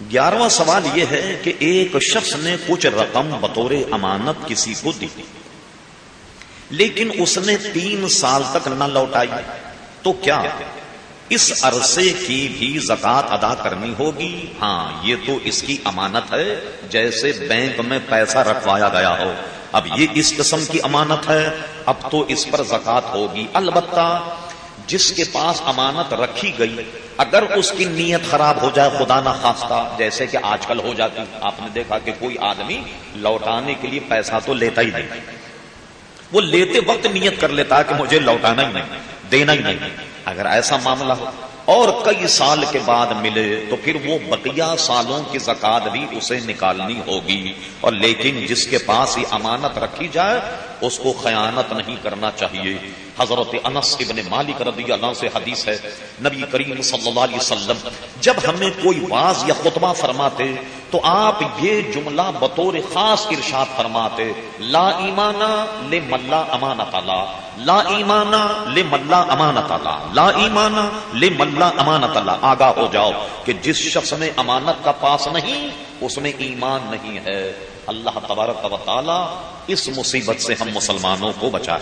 گیارہواں سوال یہ ہے کہ ایک شخص نے کچھ رقم بطور امانت کسی کو دی، لیکن اس نے تین سال تک نہ لوٹائی، تو کیا اس عرصے کی بھی زکات ادا کرنی ہوگی؟ ہاں یہ تو اس کی امانت ہے، جیسے بینک میں پیسہ رکھوایا گیا ہو۔ اب یہ اس قسم کی امانت ہے، اب تو اس پر زکات ہوگی۔ البتہ جس کے پاس امانت رکھی گئی، اگر اس کی نیت خراب ہو جائے، خدا نہ خواستہ، جیسے کہ آج کل ہو جاتی، آپ نے دیکھا کہ کوئی آدمی لوٹانے کے لیے پیسہ تو لیتا ہی نہیں۔ وہ لیتے وقت نیت کر لیتا کہ مجھے لوٹانا ہی نہیں، دینا ہی نہیں۔ اگر ایسا معاملہ ہو اور کئی سال کے بعد ملے تو پھر وہ بقیہ سالوں کی زکات بھی اسے نکالنی ہوگی۔ اور لیکن جس کے پاس ہی امانت رکھی جائے، اس کو خیانت نہیں کرنا چاہیے۔ حضرت انس ابن مالک رضی اللہ سے حدیث ہے، نبی کریم صلی اللہ علیہ وسلم، جب ہمیں کوئی باز یا خطبہ فرماتے تو آپ یہ جملہ بطور خاص ارشاد فرماتے، لا ایمانا لے ملا امانت اللہ، لا ایمانا لے ملا امانت اللہ، لا ایمانا لے ملا امانت اللہ۔ آگاہ ہو جاؤ کہ جس شخص میں امانت کا پاس نہیں، اس میں ایمان نہیں ہے۔ اللہ تبارک و تعالی اس مصیبت سے ہم مسلمانوں کو بچا